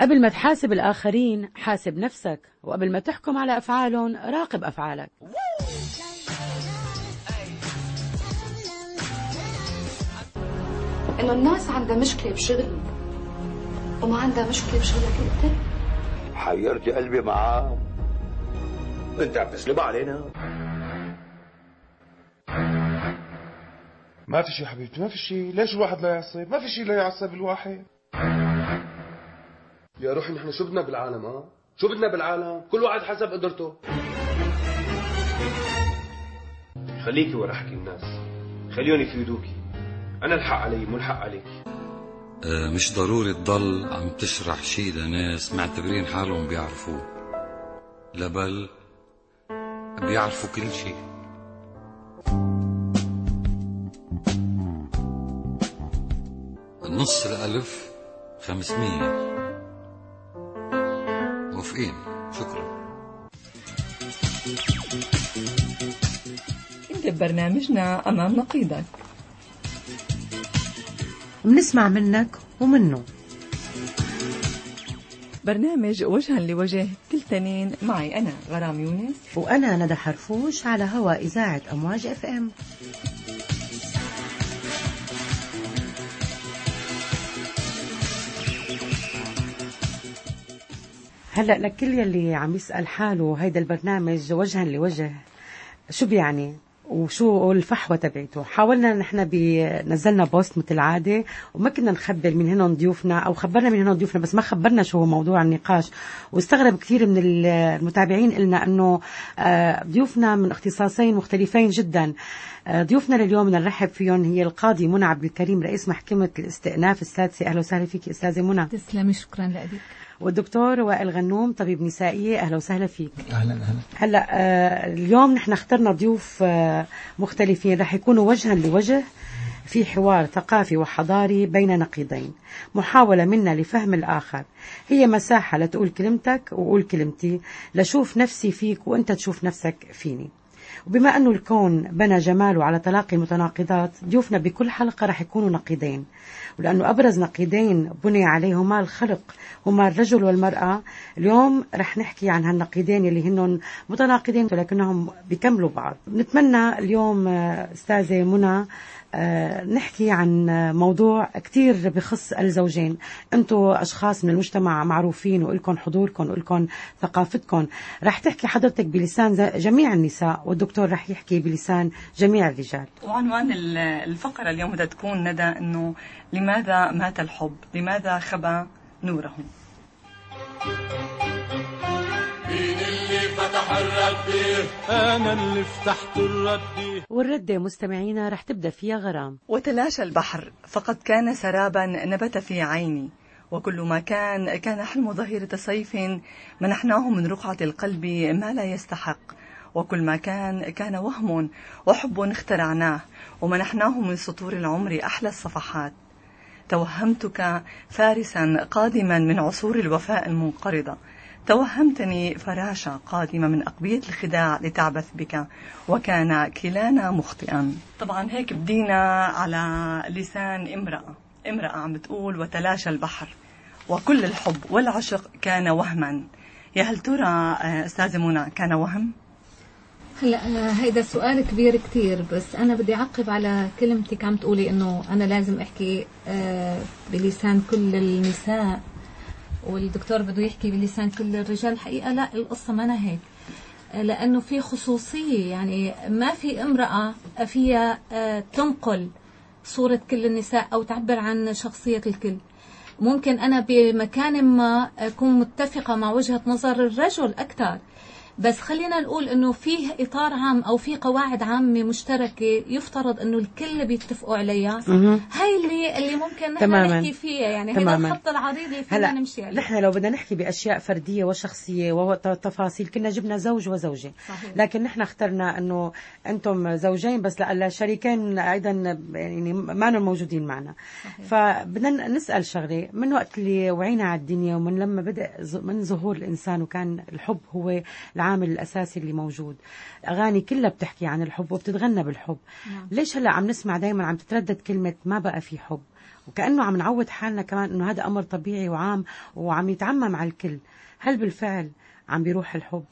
قبل ما تحاسب الآخرين حاسب نفسك وقبل ما تحكم على أفعالهم راقب أفعالك. إنه الناس عندها مشكلة بشغل وما عندها مشكلة بشغلك أنت. حيرت قلبي معاه. انت عم تسلم علينا. ما في شيء حبيبتي ما في شيء. ليش الواحد لا يعصب؟ ما في شيء لا يعصب الواحد. يا روحي نحن شو بدنا بالعالم ها؟ شو بدنا بالعالم. كل واحد حسب قدرته. خليكي ورا حكي الناس. خليهم يفيدوكي. أنا الحق علي مو الحق عليك. آه، مش ضروري تضل عم تشرح شي لناس معتبرين حالهم بيعرفوه. لا بل بيعرفوا كل شي النص الألف خمسمية. موافقين؟ شكرا. انت ببرنامجنا أمام نقيضك بنسمع منك ومنه. برنامج وجها لوجه كل تنين. معي أنا غرام يونس. وأنا ندى حرفوش على هوا إذاعة أمواج إف إم. هلا لكل يلي عم يسأل حاله هيدا البرنامج وجها لوجه شو بيعني؟ وشو الفحوى تبعته؟ حاولنا نحن نزلنا بوست مثل العاده وما كنا نخبر من هنا ضيوفنا أو خبرنا من هنا ضيوفنا بس ما خبرنا شو هو موضوع النقاش. واستغرب كثير من المتابعين قلنا إنه آه، ضيوفنا من اختصاصين مختلفين جدا. آه، ضيوفنا لليوم نرحب فيهم هي القاضي منى عبد الكريم رئيس محكمة الاستئناف السادسة. أهلا وسهلا فيك أستاذة منى. تسلمي شكرا لك. والدكتور وائل غنوم طبيب نسائية أهلا وسهلا فيك. أهلا أهلا. هلأ آه اليوم نحن اخترنا ضيوف آه مختلفين. رح يكونوا وجها لوجه في حوار ثقافي وحضاري بين نقيضين. محاولة منا لفهم الآخر. هي مساحة لتقول كلمتك وقول كلمتي لشوف نفسي فيك وأنت تشوف نفسك فيني. وبما أنه الكون بنى جماله على تلاقي المتناقضات ضيوفنا بكل حلقة رح يكونوا نقيضين. ولأنه أبرز نقيضين بني عليهما الخلق هما الرجل والمرأة. اليوم رح نحكي عن هالنقيضين اللي هن متناقضين ولكنهم بيكملوا بعض. نتمنى اليوم آه، أستاذة منى نحكي عن موضوع كتير بخص الزوجين. أنتم أشخاص من المجتمع معروفين ولكم حضوركم ولكم ثقافتكم رح تحكي حضرتك بلسان جميع النساء والدكتور رح يحكي بلسان جميع الرجال. وعنوان الفقرة اليوم بدها تكون ندى إنه لماذا مات الحب؟ لماذا خبى نوره اللي فتح الردة أنا اللي فتحت الردة والردة مستمعينا رح تبدأ فيها غرام. وتلاشى البحر فقد كان سرابا نبت في عيني. وكل ما كان كان حلم ظهيرة صيف منحناه من رقعة القلب ما لا يستحق. وكل ما كان كان وهم وحب اخترعناه. ومنحناه من سطور العمر أحلى الصفحات. توهمتك فارسا قادما من عصور الوفاء المنقرضة. توهمتني فراشة قادمة من أقبية الخداع لتعبث بك وكان كلانا مخطئا. طبعا هيك بدينا على لسان امرأة. امرأة عم بتقول وتلاشى البحر وكل الحب والعشق كان وهما. يا هل ترى آه، أستاذة منى كان وهم؟ هلا آه، هيدا سؤال كبير كتير بس أنا بدي أعقب على كلمتك. عم تقولي إنه أنا لازم أحكي آه، بلسان كل النساء. والدكتور بده يحكي بلسان كل الرجال الحقيقة لا القصة ما هيك آه، لأنه في خصوصية يعني ما في امرأة فيها تنقل صورة كل النساء أو تعبر عن شخصية الكل. ممكن أنا بمكان ما أكون متفقة مع وجهة نظر الرجل أكثر. بس خلينا نقول إنه فيه إطار عام أو في قواعد عامة مشتركة يفترض إنه الكل بيتفقوا عليها. هاي اللي اللي ممكن نحن نحكي فيها. يعني هذا الخط العريض اللي فينا نمشي عليه. نحن لو بدنا نحكي بأشياء فردية وشخصية وتفاصيل كنا جبنا زوج وزوجة. صحيح. لكن نحن اخترنا إنه أنتم زوجين بس الشريكين أيضا يعني ما موجودين معنا. صحيح. فبدنا نسأل شغلة من وقت اللي وعينا على الدنيا ومن لما بدأ من ظهور الإنسان وكان الحب هو العامل الأساسي اللي موجود. أغاني كلها بتحكي عن الحب وبتتغنى بالحب. نعم. ليش هلا عم نسمع دائما عم تتردد كلمة ما بقى في حب؟ وكأنه عم نعود حالنا كمان إنه هذا أمر طبيعي وعام وعم يتعمم على الكل. هل بالفعل عم بيروح الحب؟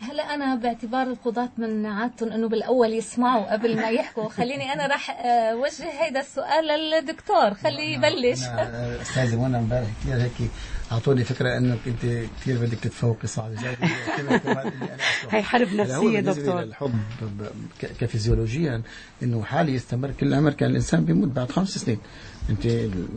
هلا أنا باعتبار القضاة من عادتهم إنه بالأول يسمعوا قبل ما يحكوا. خليني أنا راح آه، وجه هيدا السؤال للدكتور. خليه يبلش. استاذه منى امبارح كثير هيك أعطوني فكرة إنك أنت كثير بدك تتفوقي صعب. هي حرب نفسية دكتور. الحب كفيزيولوجيا إنه حالي يستمر كل العمر كان الإنسان بيموت بعد خمس سنين. انت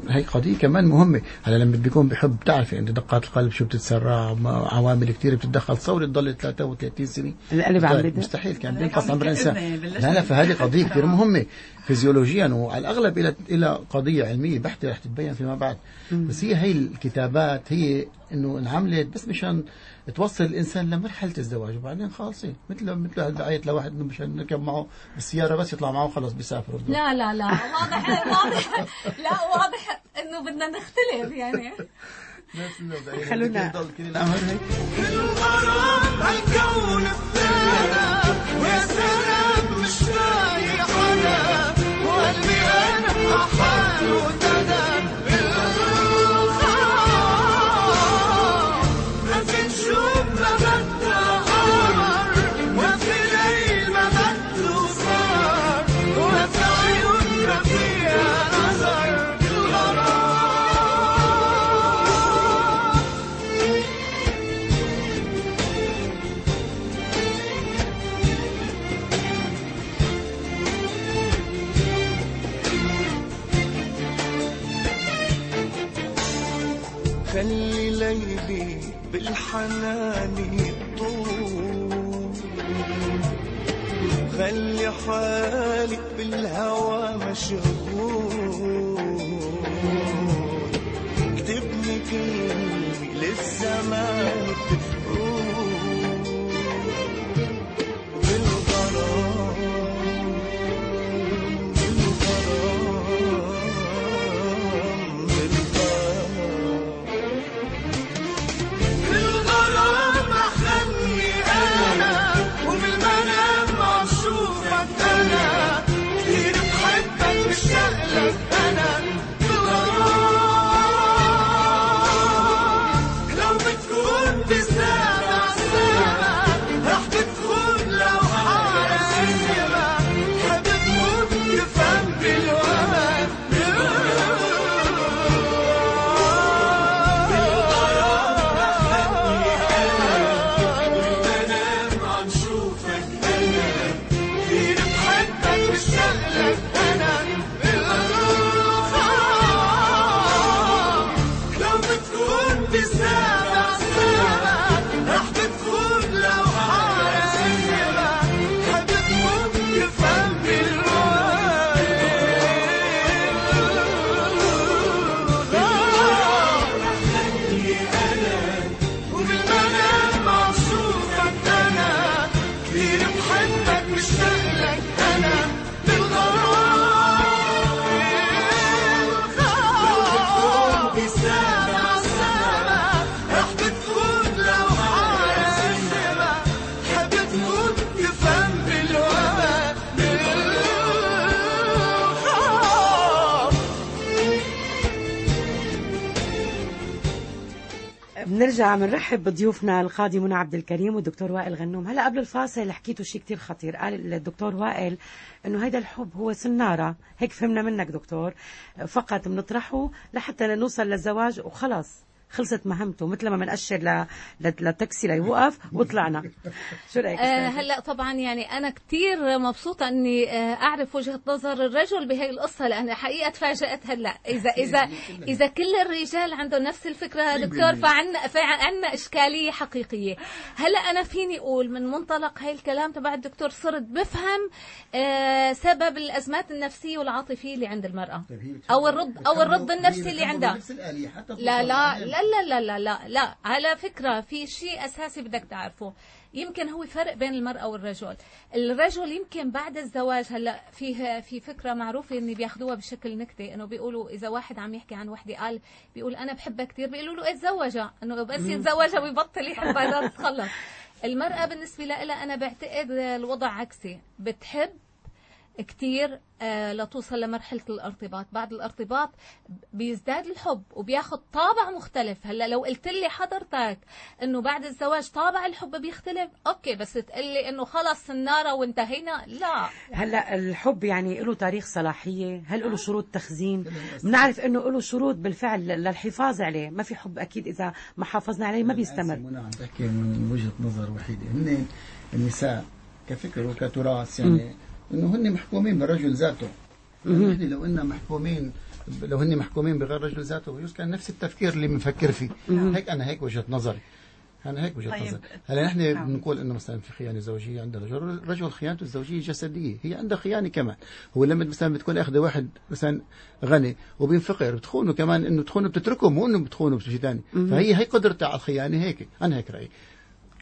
هي قضية كمان مهمة. هلا لما بيكون بحب بتعرفي انت دقات القلب شو بتتسرع ما- عوامل كثير بتتدخل. تصوري تضل 33 سنة. القلب عم. مستحيل كان بينقص عم عمر الانسان لا لا فهذه قضية كثير مهمة. فيزيولوجيا وعلى الاغلب إلى إلى قضية علمية بحتة رح تتبين فيما بعد. بس هي هي الكتابات هي إنه انعملت بس مشان توصل الإنسان لمرحلة الزواج وبعدين خالصين. مثل مثل هالدعايه لواحد إنه مشان نركب معه بالسياره بس يطلع معه خلص بيسافر لا لا لا. واضح واضح. لا واضح إنه بدنا نختلف يعني. خلونا- يضل كل العمر هيك 快。بنرجع بنرحب بضيوفنا القاضي منى عبد الكريم والدكتور وائل غنوم. هلا قبل الفاصل حكيتوا شيء كتير خطير. قال الدكتور وائل إنه هيدا الحب هو سنارة. هيك فهمنا منك دكتور. فقط بنطرحه لحتى نوصل للزواج وخلص خلصت مهمته مثل ما بنأشر ل... ل... للتاكسي ليوقف وطلعنا. شو رأيك آه؟ هلا طبعا يعني أنا كثير مبسوطة إني آه أعرف وجهة نظر الرجل بهي القصة لأن حقيقة تفاجأت هلا. اذا اذا إذا كل الرجال عندهم نفس الفكرة دكتور فعنا فعنا إشكالية حقيقية. هلا أنا فيني أقول من منطلق هاي الكلام تبع الدكتور صرت بفهم آه سبب الأزمات النفسية والعاطفية اللي عند المرأة. أو الرد أو الرد النفسي اللي عندها. لا لا لا لا لا لا لا لا على فكرة في شيء أساسي بدك تعرفه. يمكن هو فرق بين المرأة والرجل. الرجل يمكن بعد الزواج هلا فيه في فكرة معروفة ان بياخذوها بشكل نكتة إنه بيقولوا إذا واحد عم يحكي عن وحدة قال بيقول أنا بحبها كثير بيقولوا له اتزوجها. إنه بس يتزوجها ويبطل يحبها تتخلص. المرأة بالنسبة لها أنا بعتقد الوضع عكسي. بتحب كتير آه لتوصل لمرحلة الارتباط. بعد الارتباط بيزداد الحب وبياخد طابع مختلف. هلا لو قلت لي حضرتك إنه بعد الزواج طابع الحب بيختلف أوكي بس تقلي إنه خلص النار وانتهينا؟ لا. هلا الحب يعني له تاريخ صلاحية. هل له شروط تخزين؟ بنعرف إنه له شروط بالفعل للحفاظ عليه. ما في حب أكيد إذا ما حافظنا عليه ما بيستمر. منى عم تحكي من وجهة نظر وحيدة. هن النساء كفكر وكتراث يعني إنه هن محكومين بالرجل ذاته. يعني نحن لو إننا محكومين لو هن محكومين بغير الرجل ذاته بجوز كان نفس التفكير اللي بنفكر فيه. هيك أنا هيك وجهة نظري. أنا هيك وجهة طيب. نظري. هلا نحن نعم. بنقول إنه مثلا في خيانة زوجية عند الرجل الرجل خيانته الزوجية جسدية. هي عندها خيانة كمان. هو لما مثلا بتكون اخذه واحد مثلا غني وبينفقر بتخونه كمان إنه تخونه بتتركه مو إنه بتخونه بشيء ثاني فهي هي قدرتها على الخيانة هيك. أنا هيك رأيي.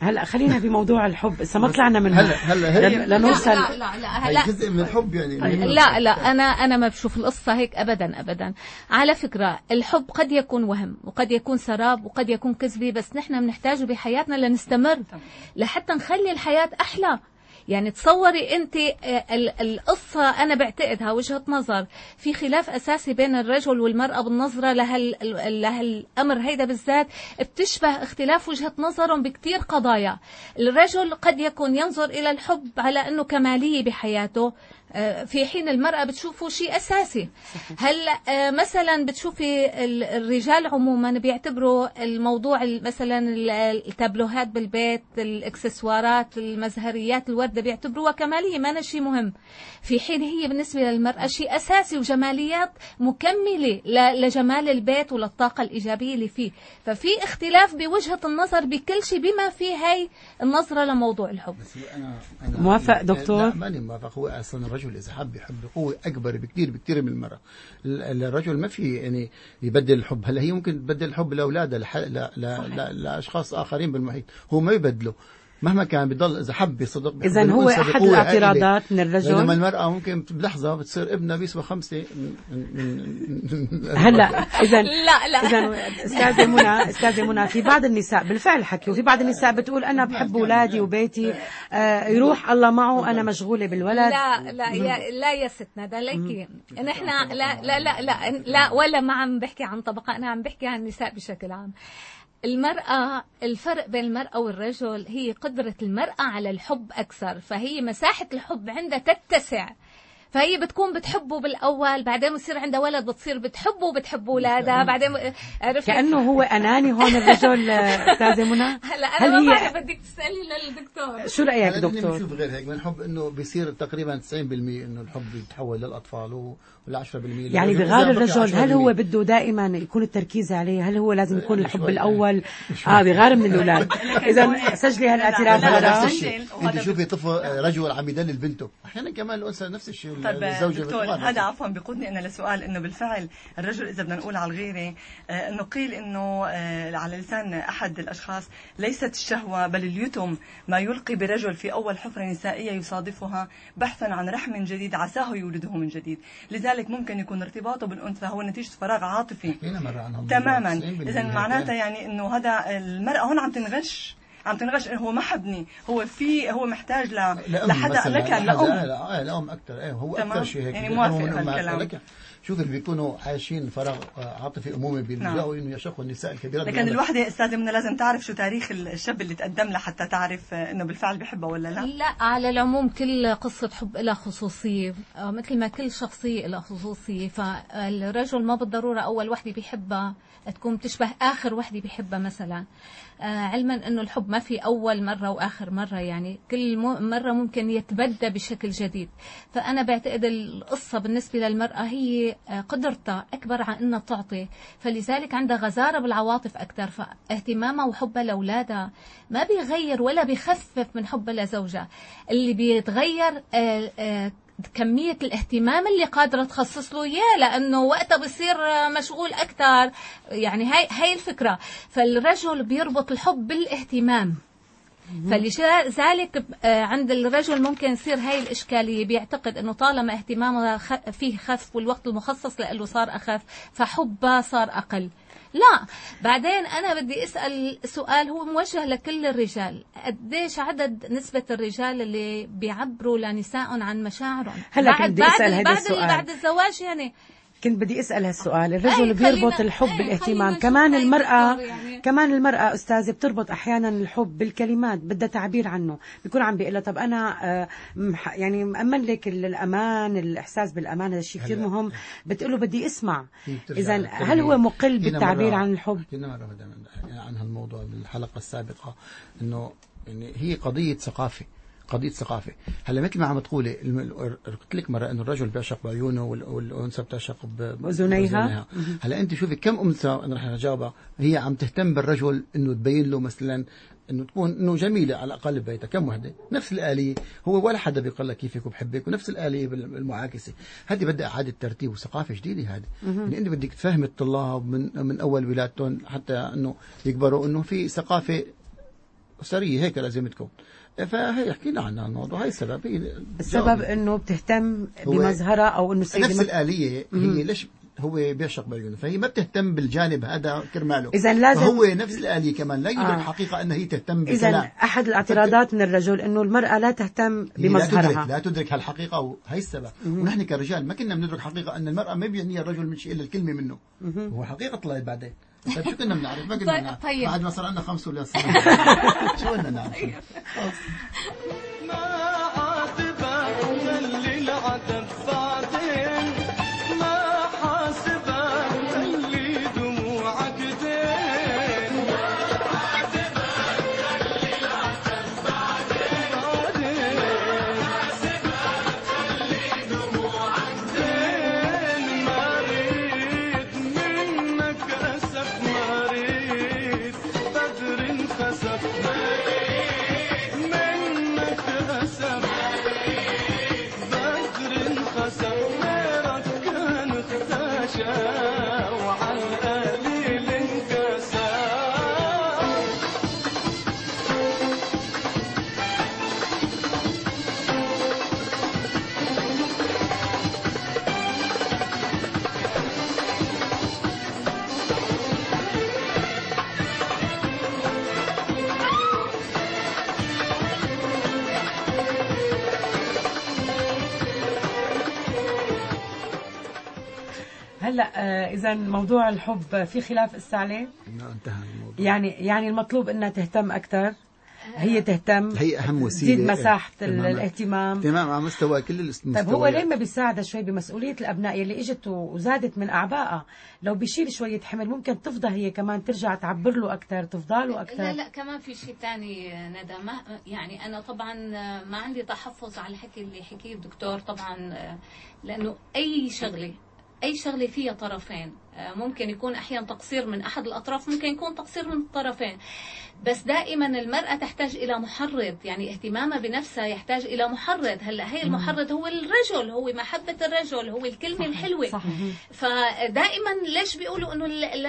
هلا خلينا بموضوع الحب لسه ما طلعنا منه. هلا هلا هي لن- لنوصل لا لا لا, هي لا. جزء من الحب يعني لا لا أنا أنا ما بشوف القصة هيك ابدا ابدا. على فكرة الحب قد يكون وهم وقد يكون سراب وقد يكون كذبة بس نحن بنحتاجه بحياتنا لنستمر لحتى نخلي الحياة أحلى. يعني تصوري انت آه، ال- القصة أنا بعتقدها وجهة نظر في خلاف أساسي بين الرجل والمرأة بالنظرة لهال لهالامر هيدا بالذات بتشبه اختلاف وجهة نظرهم بكتير قضايا. الرجل قد يكون ينظر إلى الحب على أنه كمالية بحياته في حين المرأة بتشوفه شيء أساسي. هلا آه، مثلا بتشوفي ال- الرجال عموما بيعتبروا الموضوع ال- مثلا ال- التابلوهات بالبيت الإكسسوارات المزهريات الوردة بيعتبروها كمالية ما شيء مهم. في حين هي بالنسبة للمرأة شيء أساسي وجماليات مكملة ل- لجمال البيت وللطاقة الإيجابية اللي فيه. ففي اختلاف بوجهة النظر بكل شيء بما فيه هاي النظرة لموضوع الحب. موافق دكتور؟ لا ماني موافق. هو أصلا الرجل اذا حب يحب بقوه أكبر بكثير بكثير من المرأة. ال- الرجل ما في يعني يبدل الحب. هلا هي ممكن تبدل الحب لا لأشخاص آخرين بالمحيط. هو ما يبدله. مهما كان بضل إذا حب بحب إذن هو بقوة الاعتراضات. من الرجل. بينما المرأة ممكن بلحظة بتصير ابنها بيسوى خمسة. هلا اذا لا لا. اذا أستاذة منى أستاذة منى في بعض النساء بالفعل حكوا في بعض النساء بتقول أنا بحب اولادي وبيتي آه يروح الله معه أنا مشغولة بالولد. لا لا يا لا يا ستنا ده ليكي. نحن لا لا لا لا لا ولا ما عم بحكي عن طبقة أنا عم بحكي عن النساء بشكل عام. المرأة الفرق بين المرأة والرجل هي قدرة المرأة على الحب أكثر فهي مساحة الحب عندها تتسع. فهي بتكون بتحبه بالأول بعدين بصير عندها ولد بتصير بتحبه وبتحب اولادها بعدين عرفت؟ كأنه هو أناني هون الرجل آه، أستاذة منى. هلا هل أنا ما هي- بعرف بدك تسألي للدكتور. شو رأيك دكتور؟ بنشوف غير هيك بنحب إنه بيصير تقريبا 90% إنه الحب يتحول للأطفال و- ولا 10% يعني. بغار الرجل هل 10% هو بده دائما يكون التركيز عليه؟ هل هو لازم يكون الحب الأول؟ آه بغار من الأولاد. اذا سجلي هالاعتراف. لا، لا، هذا أنت شوفي طفل رجل عم يدلل بنته. أحيانا كمان الأنثى نفس الشيء. طيب الزوجه دكتور. هذا عفوا بيقودني أنا لسؤال إنه بالفعل الرجل إذا بدنا نقول على الغيرة آه، إنه قيل إنه آه، على لسان أحد الأشخاص ليست الشهوة بل اليتم ما يلقي برجل في أول حفرة نسائية يصادفها بحثا عن رحم جديد عساه يولده من جديد. لذلك ممكن يكون ارتباطه بالأنثى هو نتيجة فراغ عاطفي. تماما. 90% اذا هيك. معناتها يعني إنه هذا المرأة هون عم تنغش. عم تنغش. هو ما حبني. هو في هو محتاج ل... لحدا لك لأم. لأم أكثر إيه هو. أكثر شيء هيك. يعني موافق هالكلام. شوف اللي بيكونوا عايشين فراغ آه، عاطفي أمومي بيلجأوا إنه يشقوا النساء الكبيرات لكن. الوحدة أستاذة منى لازم تعرف شو تاريخ الشاب اللي تقدم لها حتى تعرف آه، إنه بالفعل بحبها ولا لا. لا على العموم كل قصة حب لها خصوصية. آه، مثل ما كل شخصية لها خصوصية. فالرجل ما بالضرورة أول وحدة بيحبها تكون بتشبه آخر وحدة بيحبها مثلا. آه، علما أنه الحب ما في أول مرة وآخر مرة يعني كل م- مرة ممكن يتبدى بشكل جديد. فأنا بعتقد القصة بالنسبة للمرأة هي قدرتها أكبر عن أنها تعطي. فلذلك عندها غزارة بالعواطف أكثر فاهتمامها وحبها لأولادها ما بيغير ولا بيخفف من حبها لزوجها اللي بيتغير آه، آه، كمية الاهتمام اللي قادرة تخصص له إياه لأنه وقتها بصير آه، مشغول أكثر. يعني هاي هاي الفكرة. فالرجل بيربط الحب بالاهتمام. فلذلك آه، عند الرجل ممكن يصير هاي الإشكالية. بيعتقد أنه طالما اهتمامه فيه خف والوقت المخصص له صار أخف فحبه صار أقل. لا. بعدين أنا بدي أسأل سؤال هو موجه لكل الرجال. قديش عدد نسبة الرجال اللي بيعبروا لنسائهم عن مشاعرهم؟ هلا بعد بدي بعد أسأل بعد السؤال. بعد الزواج يعني كنت بدي أسأل هالسؤال. الرجل بيربط الحب بالإهتمام. كمان المراه يعني. كمان المرأة أستاذة بتربط أحيانا الحب بالكلمات بدها تعبير عنه. بيكون عم بيقول لها طب أنا آه، يعني مأمن لك ال- الأمان الإحساس بالأمان. هذا الشيء كثير. مهم. بتقول له بدي أسمع. إذا. هل هو مقل بالتعبير عن الحب؟ حكينا مرة مدام عن هالموضوع بالحلقة السابقة إنه يعني هي قضية ثقافة. قضية ثقافة. هلا مثل ما عم تقولي قلت لك مرة إنه الرجل بيعشق بعيونه وال- والأنثى بتعشق بأذنيها. هلا أنت شوفي كم أنثى أنا رح اجاوبها هي عم تهتم بالرجل إنه تبين له مثلا إنه تكون إنه جميلة على الأقل ببيتها. كم وحدة؟ نفس الآلية. هو ولا حدا بيقول لك كيفك وبحبك ونفس الآلية بال- بالمعاكسة. هذه بدها إعادة ترتيب وثقافة جديدة هذه. يعني أنت بدك تفهم الطلاب من من أول ولادتهم حتى إنه يكبروا إنه في ثقافة اسريه هيك لازم تكون. فهي حكينا عن الموضوع. هاي السبب. هي السبب إنه بتهتم هو بمظهرها أو إنه السيده نفس الآلية. هي ليش هو بيعشق بعيونه فهي ما بتهتم بالجانب هذا كرماله. إذا لازم- فهو نفس الآلية كمان. لا يدرك آه. حقيقة أن هي تهتم اذا بكلام أحد الاعتراضات من الرجل إنه المرأة لا تهتم هي لا تدرك بمظهرها. لا تدرك هالحقيقة وهي السبب. ونحن كرجال ما كنا بندرك حقيقة أن المرأة ما بيعنيها الرجل من شيء إلا الكلمة منه. هو حقيقة طلعت بعدين. طيب شو كنا بنعرف؟ ما كنا طيب- بنعرف. طيب. بعد ما صار عندنا خمس ولا صار شو بدنا نعرف؟ ما عاتبك خلي العتب آه، إذا موضوع الحب في خلاف اسا عليه إنه انتهى الموضوع. يعني يعني المطلوب إنها تهتم أكثر. هي تهتم. هي أهم وسيلة. تزيد مساحة ال- تماماً. الاهتمام. تمام على مستوى كل المستويات. طيب هو ليه ما بيساعدها شوي بمسؤولية الأبناء يلي إجت وزادت من أعبائها لو بيشيل شوية حمل ممكن تفضى هي كمان ترجع تعبر له أكثر تفضى له أكثر. لا لا كمان في شيء ثاني ندى. ما يعني أنا طبعا ما عندي تحفظ على الحكي اللي حكيه الدكتور طبعا لأنه أي شغلة أي شغلة فيها طرفين. ممكن يكون أحيانا تقصير من أحد الأطراف ممكن يكون تقصير من الطرفين. بس دائما المرأة تحتاج إلى محرض يعني اهتمامها بنفسها يحتاج إلى محرض. هلا هي المحرض هو الرجل هو محبة الرجل هو الكلمة الحلوة. صح فدائما ليش بيقولوا إنه ال- ال-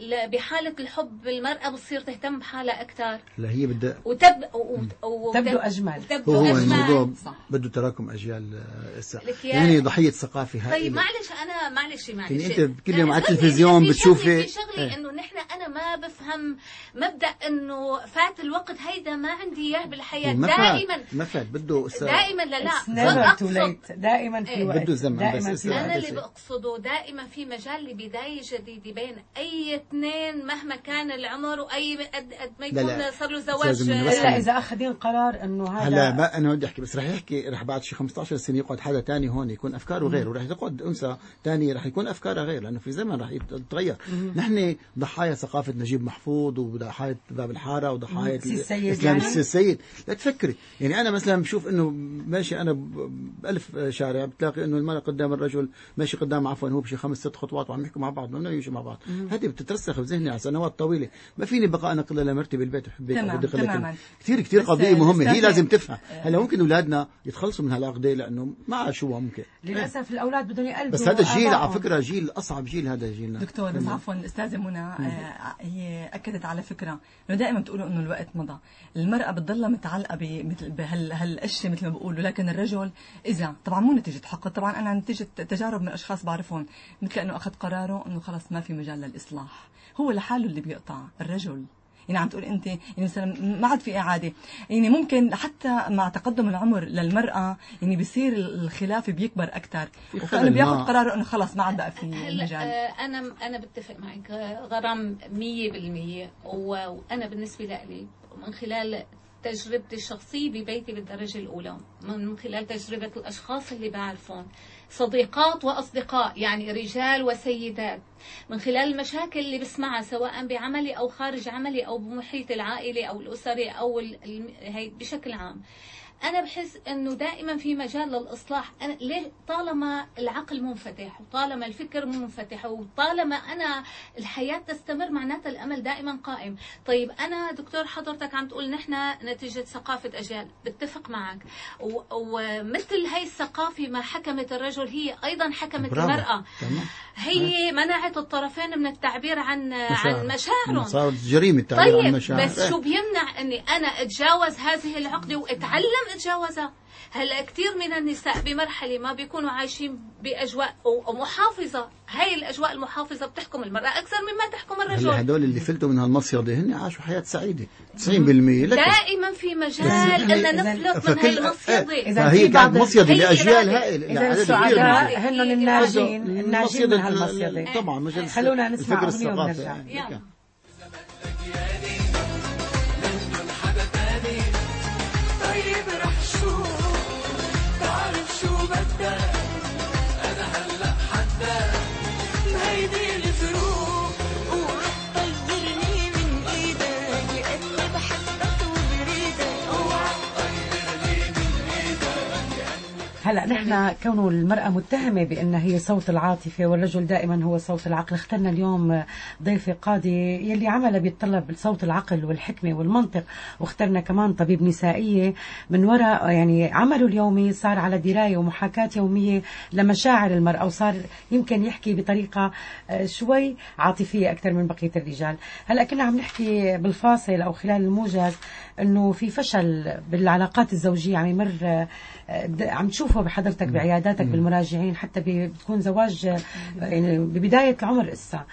ال- بحالة الحب المراه بتصير تهتم بحالها أكثر لا هي بدها وتب و- و- تبدو أجمل. وتبدو هو أجمل. الموضوع صح. بده تراكم أجيال آه، هسه يا- يعني ضحية ثقافة طيب هائله معلش أنا معلش معلش. يعني أنت كل يوم على التلفزيون إنه في بتشوفي- شغلة- في شغله إيه. إنه نحن أنا ما بفهم مبدأ إنه فات الوقت هيدا ما عندي إياه بالحياة ما فات دائما ما فات بده دائما لا لا دائما في إيه. وقت بده زمن، دائما بس في إسا- وقت أنا اللي. بقصده دائما في مجال لبداية جديدة بين أي اثنين مهما كان العمر وأي قد قد ما لا، يكون لا. صار له زواج نوسع. إلا إذا أخذين قرار إنه هذا هلا ما أنا بدي أحكي بس رح يحكي رح بعد شي 15 سنة يقعد حدا تاني هون يكون أفكاره غير ورح تقعد أنثى تانية رح يكون افكارها غير لأنه في زمن رح يتغير نحن ضحايا ثقافة نجيب محفوظ وضحايا باب الحاره وضحايا سي السيد يعني؟ لا تفكري يعني أنا مثلا بشوف إنه ماشي أنا ب- بألف شارع بتلاقي إنه المرأة قدام الرجل ماشي قدام عفوا هو بشي خمس ست خطوات وعم يحكوا مع بعض ممنوع يمشوا مع بعض. هذه بتترسخ بذهني على سنوات طويلة. ما فيني بقى أنا أقول لمرتي بالبيت احبك تمام، بدي. كثير كثير بس قضية مهمة. هي لازم تفهم. هلا ممكن أولادنا يتخلصوا من هالعقده لأنه ما عاشوها ممكن. للأسف الأولاد بدهم يقلدوا بس هذا الجيل على. فكرة جيل أصعب جيل هذا جيلنا دكتور بس عفوا أستاذة منى آه، هي أكدت على فكرة. انه دائما بتقولوا إنه الوقت مضى. المرأة بتضلها متعلقة بمثل بهال هالاشياء مثل ما بقولوا. لكن الرجل إذا طبعا مو نتيجة حق طبعا أنا نتيجة تجارب من أشخاص بعرفهم مثل إنه أخذ قراره إنه خلص ما في مجال للإصلاح. هو لحاله اللي بيقطع الرجل. يعني عم تقول أنت يعني مثلا ما عاد في إعادة. يعني ممكن حتى مع تقدم العمر للمرأة يعني بيصير الخلاف بيكبر أكثر وكانه خلل بياخذ قراره إنه خلص ما عاد بقى في مجال. آه، أنا أنا بتفق معك غرام 100% و- وأنا بالنسبة لي من خلال تجربتي الشخصية ببيتي بالدرجة الأولى من خلال تجربة الأشخاص اللي بعرفهم صديقات وأصدقاء يعني رجال وسيدات. من خلال المشاكل اللي بسمعها سواء بعملي أو خارج عملي أو بمحيط العائلي أو الأسري أو بشكل عام. أنا بحس إنه دائما في مجال للإصلاح. أنا ليه طالما العقل منفتح وطالما الفكر منفتح وطالما أنا الحياة تستمر معناتها الأمل دائما قائم. طيب أنا دكتور حضرتك عم تقول نحن نتيجة ثقافة أجيال. بتفق معك. ومثل هاي الثقافة ما حكمت الرجل هي أيضا حكمت برافو. المرأة. تمام. هي منعت الطرفين من التعبير عن عن مشاعرهم. صارت جريمة التعبير عن طيب المشاعر بس إيه. شو بيمنع إني أنا أتجاوز هذه العقده وأتعلم اتجاوزها هلا كثير من النساء بمرحلة ما بيكونوا عايشين بأجواء أو- محافظة. هاي الأجواء المحافظة بتحكم المرأة أكثر مما تحكم هلا الرجل. هدول اللي فلتوا من هالمصيدة هن عاشوا حياة سعيدة. 90% لكن دائما في مجال بس- ان نفلت من هاي المصيده بعض مصيدة هي لأجيال إرادة. هائل إذا لعدد كبير. من السعداء هن الناجين الناجين من هالمصيدة. طبعا مجال خلونا نسمع الثقافي. ونرجع. شو هلا نحن كونه المرأة متهمة بأنها هي صوت العاطفة والرجل دائما هو صوت العقل اخترنا اليوم ضيفة قاضي يلي عملها بيتطلب صوت العقل والحكمة والمنطق واخترنا كمان طبيب نسائية من وراء يعني عمله اليومي صار على دراية ومحاكاة يومية لمشاعر المرأة وصار يمكن يحكي بطريقة آه، شوي عاطفية أكثر من بقية الرجال. هلا كنا عم نحكي بالفاصل أو خلال الموجز إنه في فشل بالعلاقات الزوجية عم يمر آه، عم تشوفه بحضرتك بعياداتك بالمراجعين حتى بتكون زواج يعني ببداية العمر اسا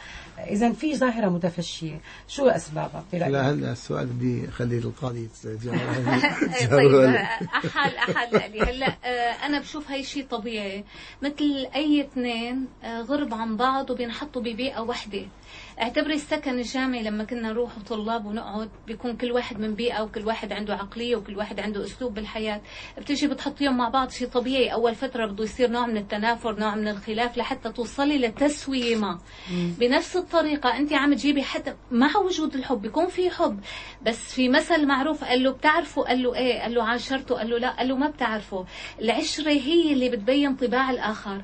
إذا في ظاهرة متفشية. شو أسبابها؟ برايك لا هلا السؤال بدي اخلي القاضي يتجاوب. طيب احال احال لي هلا آه، أنا بشوف هاي شيء طبيعي. مثل أي اثنين آه، غرب عن بعض وبينحطوا ببيئة وحدة. اعتبري السكن الجامعي لما كنا نروح طلاب ونقعد بيكون كل واحد من بيئة وكل واحد عنده عقلية وكل واحد عنده أسلوب بالحياة. بتيجي بتحطيهم مع بعض شيء طبيعي. أول فترة بده يصير نوع من التنافر نوع من الخلاف لحتى توصلي لتسويه ما بنفس الطريقة أنت عم تجيبي حتى مع وجود الحب بيكون في حب. بس في مثل معروف قال له بتعرفوا؟ قال له إيه؟ قال له عاشرته قال له لا. قال له ما بتعرفه العشرة هي اللي بتبين طباع الآخر.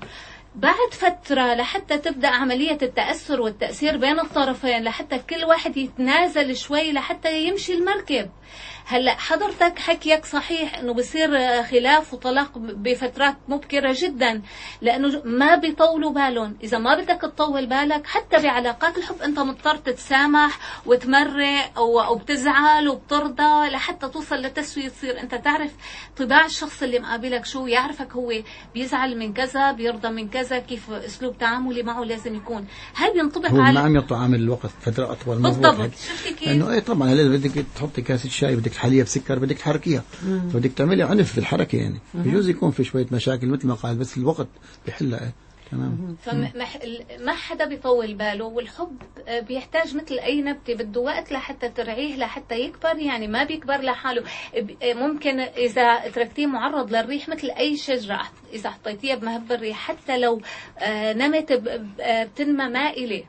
بعد فترة لحتى تبدأ عملية التأثر والتأثير بين الطرفين لحتى كل واحد يتنازل شوي لحتى يمشي المركب. هلا حضرتك حكيك صحيح إنه بصير خلاف وطلاق بفترات مبكرة جدا لأنه ما بيطولوا بالهم. إذا ما بدك تطول بالك حتى بعلاقات الحب أنت مضطر تتسامح وتمرق أو بتزعل وبترضى لحتى توصل لتسوية تصير. أنت تعرف طباع الشخص اللي مقابلك شو يعرفك هو بيزعل من كذا بيرضى من كذا كيف أسلوب تعاملي معه لازم يكون. هاي بينطبق هو ما على عم يعطوا عامل الوقت أطول مظبوط بالضبط. شفتي كيف إنه إيه؟ طبعا هلا إذا بدك تحطي كاسة شاي بدك تحليها بسكر بدك تحركيها. فبدك تعملي عنف في الحركة يعني. بجوز يكون في شوية مشاكل مثل ما قال بس الوقت بيحلها إيه. تمام. فما ما حدا بيطول باله والحب آه، بيحتاج مثل أي نبتة بده وقت لحتى ترعيه لحتى يكبر يعني ما بيكبر لحاله. آه، ممكن إذا تركتيه معرض للريح مثل أي شجرة إذا حطيتيها بمهب الريح حتى لو آه، نمت بتنمى مائلة.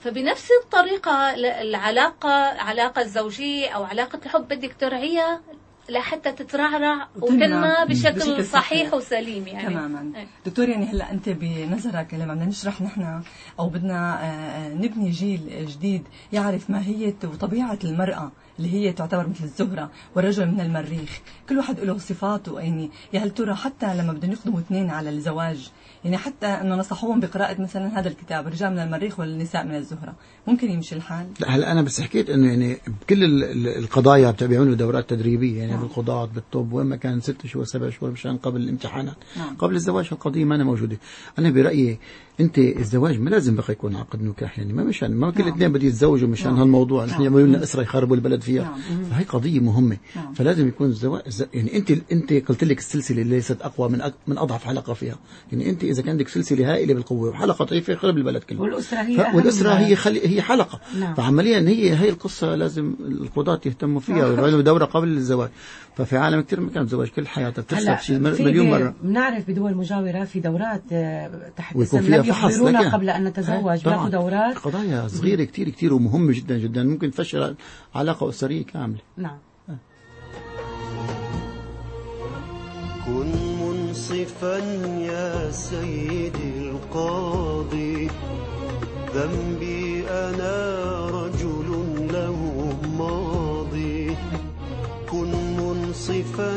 فبنفس الطريقة العلاقة علاقة الزوجية أو علاقة الحب بدك ترعيها لحتى تترعرع وتنمى بشكل بشكل صحيح. وسليم يعني. تماما. إيه. دكتور يعني هلأ أنت بنظرك لما بدنا نشرح نحن أو بدنا آه، نبني جيل جديد يعرف ماهيه وطبيعة المرأة اللي هي تعتبر مثل الزهرة والرجل من المريخ. كل واحد له صفاته يعني يا هل ترى حتى لما بدهم يقدموا اثنين على الزواج يعني حتى إنه نصحوهم بقراءة مثلا هذا الكتاب الرجال من المريخ والنساء من الزهرة ممكن يمشي الحال لا هلا أنا بس حكيت إنه يعني بكل ال- ال- القضايا بيعملوا دورات تدريبية يعني نعم. بالقضاة بالطب وين ما كان ست شهور سبع شهور مشان قبل الامتحانات نعم. قبل الزواج القضية ما أنا موجودة أنا برأيي أنت الزواج ما لازم بقى يكون عقد نكاح يعني ما مشان ما كل نعم. اثنين بده يتزوجوا مشان نعم. هالموضوع. نحن يعملوا لنا أسرة يخربوا البلد فيها نعم. فهي قضية مهمة نعم. فلازم يكون الزواج يعني أنت أنت قلت لك السلسلة ليست أقوى من. من أضعف حلقة فيها يعني أنت إذا كان عندك سلسلة هائلة بالقوة وحلقة ضعيفه يخرب البلد كله. والأسرة هي والأسرة هي خلي... هي حلقة. نعم. فعمليا هي هي القصة لازم القضاة يهتموا فيها ويعملوا دورة قبل الزواج. ففي عالم كثير ما كان زواج كل حياتها بتحسب شيء مليون مرة. بنعرف بدول مجاورة في دورات آه، تحت ويكون فيها فحص. قبل أن نتزوج. بياخذوا دورات. قضايا صغيرة كثير كثير ومهمة جدا جدا ممكن تفشل علاقة أسرية كاملة. نعم. منصفا يا سيدي القاضي. ذنبي أنا رجل له ماضي. كن منصفا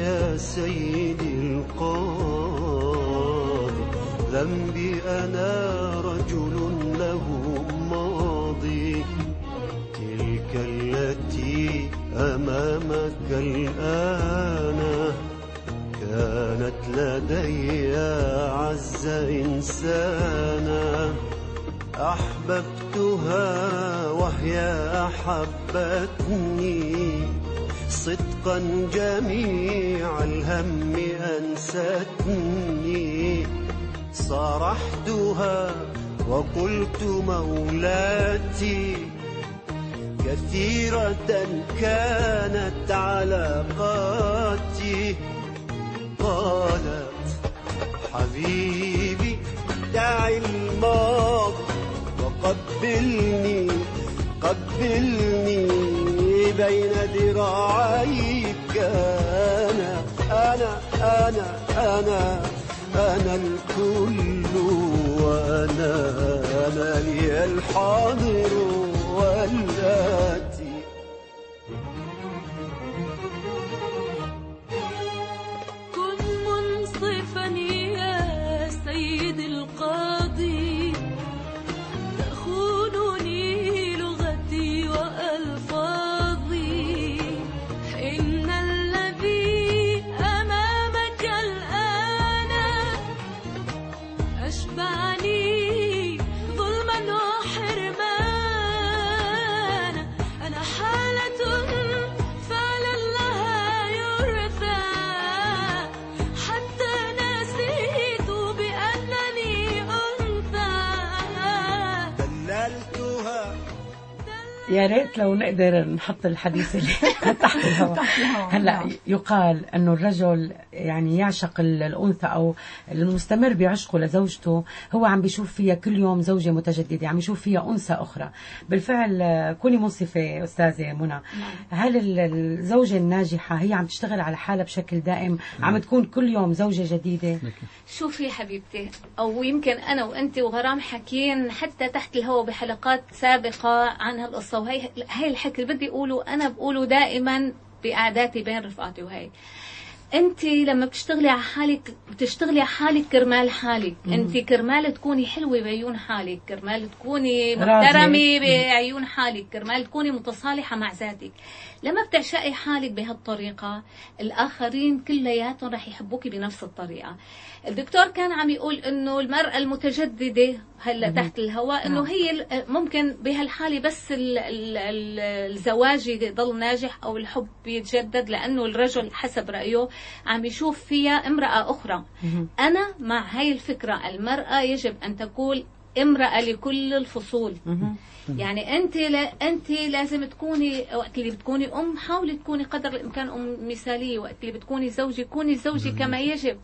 يا سيدي القاضي. ذنبي أنا رجل له ماضي. تلك التي أمامك الآن. كانت لدي أعز إنسانا أحببتها وهي أحبتني. صدقا جميع الهم أنستني. صرحتها وقلت مولاتي كثيرة كانت علاقاتي. قالت حبيبي دع الماضي وقبلني قبلني بين ذراعيك. أنا أنا أنا أنا أنا الكل وأنا أنا لي الحاضر والآتي يا ريت لو نقدر نحط الحديث اللي تحت الهواء. تحت الهواء، هلا نعم. يقال إنه الرجل يعني يعشق ال- الأنثى أو المستمر بعشقه لزوجته هو عم بيشوف فيها كل يوم زوجة متجددة عم يشوف فيها أنثى أخرى. بالفعل كوني منصفة أستاذة منى. هل ال- الزوجة الناجحة هي عم تشتغل على حالها بشكل دائم؟ عم تكون كل يوم زوجة جديدة؟ شوفي حبيبتي أو يمكن أنا وانت وغرام حكين حتى تحت الهواء بحلقات سابقة عن هالقصة وهي هي الحكي اللي بدي أقوله أنا بقوله دائما بقعداتي بين رفقاتي وهي. أنت لما بتشتغلي على حالك بتشتغلي على حالك كرمال حالك. أنت كرمال تكوني حلوة بعيون حالك كرمال تكوني. محترمة بعيون حالك كرمال تكوني متصالحة مع ذاتك. لما بتعشقي حالك بهالطريقة الآخرين كلياتهم رح يحبوكي بنفس الطريقة. الدكتور كان عم يقول إنه المرأة المتجددة هلا تحت الهواء إنه نعم. هي ممكن بهالحالة بس ال ال ال الزواج يضل ناجح أو الحب يتجدد لأنه الرجل حسب رأيه عم يشوف فيها امرأة أخرى. أنا مع هاي الفكرة المرأة يجب أن تكون امرأة لكل الفصول. يعني أنت لا أنت لازم تكوني وقت اللي بتكوني أم حاولي تكوني قدر الإمكان أم مثالية وقت اللي بتكوني زوجه كوني زوجه كما يجب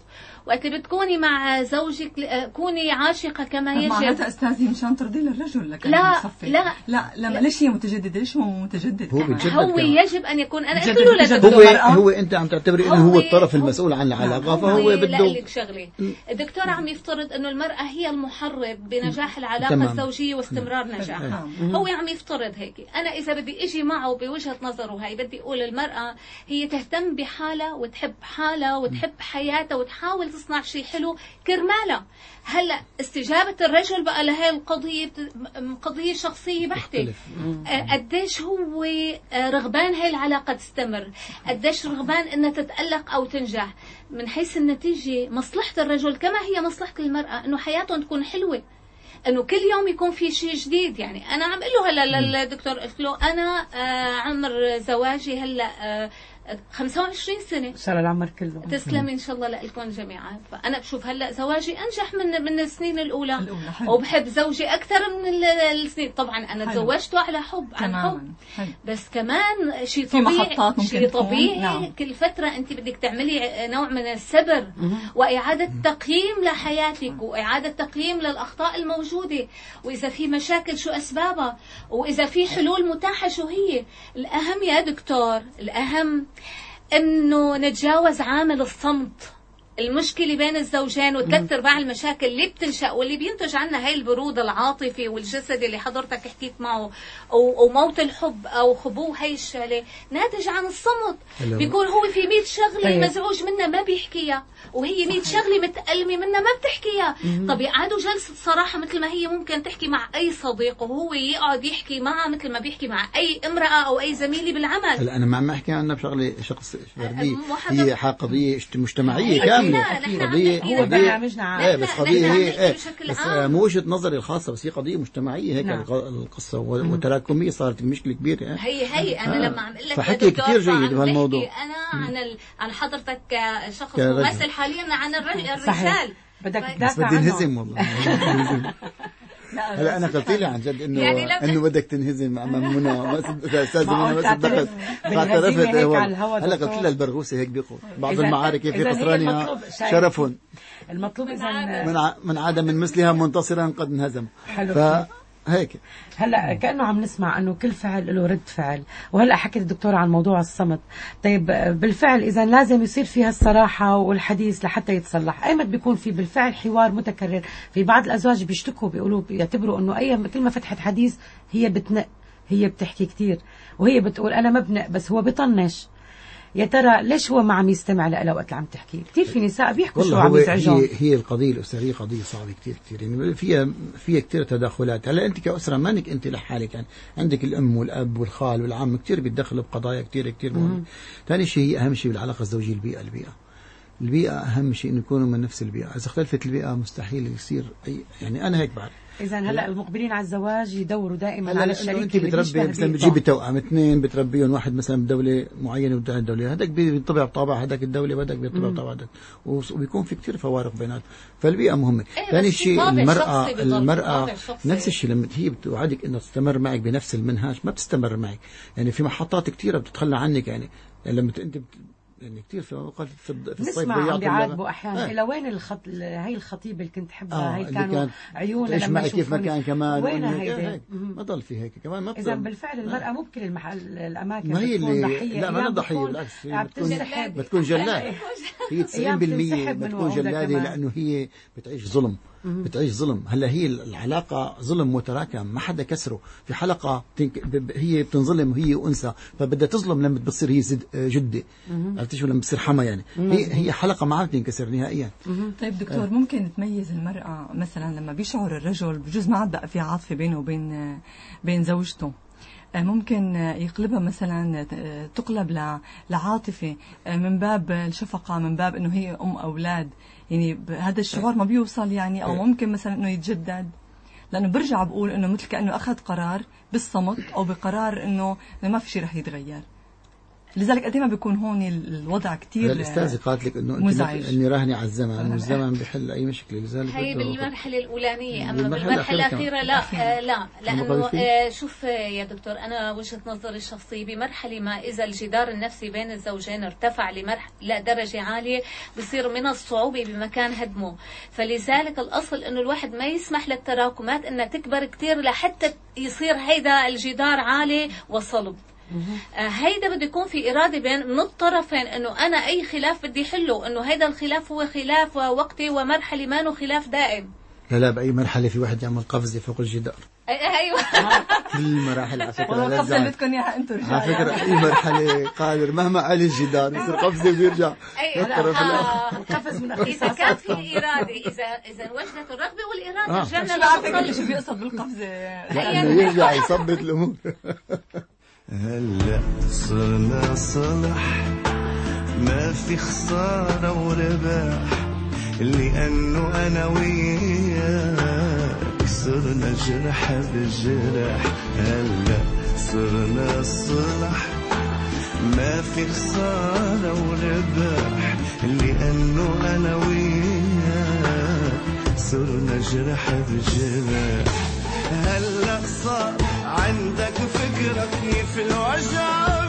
وقت اللي بتكوني مع زوجك كوني عاشقة كما يجب معناتها أستاذي مشان ترضي للرجل لكن لا،. لا. لا لما ليش هي متجددة ليش هو متجدد هو هو. يجب أن يكون أنا قلت له لدكتور هو؟ هو أنت عم تعتبري إنه هو الطرف المسؤول عن العلاقة فهو لا بده لك شغلة الدكتور عم يفترض إنه المرأة هي المحرض بنجاح نجاح العلاقة. الزوجية واستمرار نجاحها. هو عم يفترض هيك. أنا إذا بدي أجي معه بوجهة نظره هاي بدي أقول المراه هي تهتم بحالها وتحب حالها وتحب حياتها وتحاول تصنع شيء حلو كرمالها. هلأ استجابة الرجل بقى لهي القضية قضية شخصية بحتة. قديش هو رغبان هاي العلاقة تستمر؟ قديش رغبان إنها تتألق أو تنجح؟ من حيث النتيجة مصلحة الرجل كما هي مصلحة المرأة إنه حياتهم تكون حلوة. إنه كل يوم يكون في شيء جديد. يعني أنا عم أقول له هلا للدكتور قلت له أنا آه، عمر زواجي هلا آه، 25 سنة. صار العمر كله. تسلم إن شاء الله لكم جميعا. فأنا بشوف هلأ زواجي أنجح من من السنين الأولى, الأولى، حلو. وبحب زوجي أكثر من ال- السنين. طبعا أنا حلو. تزوجته على حب عن حب. حلو. بس كمان شيء في طبيعي شيء طبيعي نعم. كل فترة أنت بدك تعملي نوع من الصبر وإعادة تقييم لحياتك وإعادة تقييم للأخطاء الموجودة. وإذا في مشاكل شو أسبابها؟ وإذا في حلول متاحة شو هي؟ الأهم يا دكتور الأهم إنه نتجاوز عامل الصمت. المشكلة بين الزوجين وثلاث أرباع المشاكل اللي بتنشأ واللي بينتج عنها هي البرود العاطفي والجسدي اللي حضرتك حكيت معه وموت الحب أو خبو هي الشغلة ناتج عن الصمت. بيكون هو في 100 شغلة طيب. مزعوج منها ما بيحكيها وهي 100 شغلة متألمة منها ما بتحكيها. طب يقعدوا جلسة صراحة مثل ما هي ممكن تحكي مع أي صديق وهو يقعد يحكي معها مثل ما بيحكي مع أي امرأة أو أي زميلة بالعمل. هلا أنا ما عم أحكي عنها بشغلة شخص حدا- هي ح- قضيه عم قضيه هو برنامجنا عام. إيه بس قضية هي إيه بس مو وجهة نظري الخاصة بس هي قضية مجتمعية هيك نعم. الق- القصة وتراكمية صارت مشكله كبيرة إيه. هي هي أنا آه. لما عم أقول لك فحكي كتير جيد بهالموضوع. أنا عن. عن حضرتك كشخص. ممثل حاليا عن الرج... صحيح الرجال بدك تدافع بدي عنه انهزم والله هلا أنا قلت لي عن جد إنه يعني إنه بدك تنهزم امام منى أستاذ ما منى والله. على الهوا هلا. قلت لها البرغوثه هيك بيقول. بعض المعارك هي خسرانها. شرف المطلوب إذا من ع- من عاد من مثلها منتصرا قد انهزم. حلو. فهيك هلا كأنه عم نسمع إنه كل فعل له رد فعل. وهلأ حكيت الدكتور عن موضوع الصمت. طيب بالفعل إذا لازم يصير فيها الصراحة والحديث لحتى يتصلح. ايمت بيكون في بالفعل حوار متكرر. في بعض الأزواج بيشتكوا بيقولوا بيعتبروا إنه أي كل ما فتحت حديث هي بتنق هي بتحكي كتير. وهي بتقول أنا ما بنق بس هو بطنش. يا ترى ليش هو ما عم يستمع لها وقت اللي عم تحكي كثير في نساء بيحكوا شو عم يزعجهم. هي, هي القضية الاسريه قضية صعبة كثير كثير يعني فيها فيها كثير تدخلات هلا أنت كأسرة مانك أنت لحالك. يعني عندك الأم والأب والخال والعم كثير بيتدخلوا بقضايا كثير كثير مهمة. ثاني شيء هي أهم شيء بالعلاقة الزوجية البيئه البيئة. البيئة أهم شيء إنه يكونوا من نفس البيئة، إذا اختلفت البيئة مستحيل يصير أي يعني أنا هيك بعرف. اذا هلأ المقبلين على الزواج يدوروا دائما على الشريك أنت اللي بتربي مثلا. بتجيبي توأم اثنين بتربيهم واحد مثلا بدولة معينة والثاني بدولة هذاك بينطبع بطابع هذاك الدولة وهذاك بينطبع بطابع هذاك. وبيكون في كثير فوارق بيناتهم فالبيئة مهمة. إيه، ثاني شيء المرأة المرأة. نفس الشيء لما هي بتوعدك إنه تستمر معك بنفس المنهاج ما بتستمر معك. يعني في محطات كثيرة بتتخلى عنك. يعني, يعني لما ت- بت يعني كثير في اوقات في, الصيف نسمع عم بيعاتبوا. أحيانا آه. إلى وين الخط هي الخطيبه اللي كنت حبها آه هي كانوا كانت عيونها لما كيف ما. كان كمان هيك- هيدي هيك. ما ضل في هيك كمان ما إذا. بالفعل المرأة مو بكل المحل الأماكن ما هي اللي ضحية لا ما ضحية بالعكس بتكون. بتكون جلاد هي 90% أيام بتنسحب من بتكون جلادة. لأنه هي بتعيش ظلم بتعيش ظلم. هلا هي العلاقة ظلم متراكم ما حدا كسره. في. ب- هي بتنظلم وهي أنثى فبدها تظلم لما بتصير هي زد... جدة. عرفتي شو؟ لما بتصير حما يعني. هي هي حلقة ما عم تنكسر نهائيا. طيب دكتور ممكن تميز المرأة مثلا لما بيشعر الرجل بجوز ما عاد بقى في عاطفة بينه وبين بين زوجته آه، ممكن آه، يقلبها مثلا آه، تقلب لعاطفة آه، من باب الشفقة من باب إنه هي أم أولاد. يعني هذا الشعور ما بيوصل يعني أو ممكن مثلا إنه يتجدد. لأنه برجع بقول إنه مثل كأنه اخذ قرار بالصمت أو بقرار إنه ما في شيء رح يتغير. لذلك قد ما بيكون هون ال- الوضع كثير الأستاذ قالت لك إنه أنت. إني راهني على الزمن والزمن بيحل أي مشكلة. لذلك هي بده- بالمرحلة الأولانية أما بالمرحلة بالمرحلة الأخيرة الأخيرة لا آه لا. لأنه قال آه شوف آه، يا دكتور أنا وجهة نظري الشخصية بمرحلة ما إذا الجدار النفسي بين الزوجين ارتفع لمرح لدرجة عالية بصير من الصعوبة بمكان هدمه. فلذلك الأصل إنه الواحد ما يسمح للتراكمات إنها تكبر كتير لحتى يصير هيدا الجدار عالي وصلب. آه، هيدا بده يكون في إرادة بين من الطرفين إنه أنا أي خلاف بدي حله إنه هيدا الخلاف هو خلاف وقتي ومرحلة ما إنه خلاف دائم لا لا بأي مرحلة في واحد يعمل قفزة فوق الجدار أيوه كل المراحل على فكرة والله لا القفزه. بدكم إياها أنتم رجال على فكرة أي مرحلة قادر مهما علي الجدار يصير قفزه بيرجع الآخر. آه، قفز من إذا كان في إرادة اذا إذا وجدت الرغبة والإرادة آه. رجعنا هيك للأصل. شو بيقصد بالقفزة لأنه يرجع يثبت الأمور هلا صرنا صلح ما في خسارة ورباح. لأنه أنا وياك. صرنا جرح بجرح. هلا صرنا صلح ما في خسارة ورباح. لأنه أنا وياك. صرنا جرح بجرح. صار عندك فكرة كيف الوجع.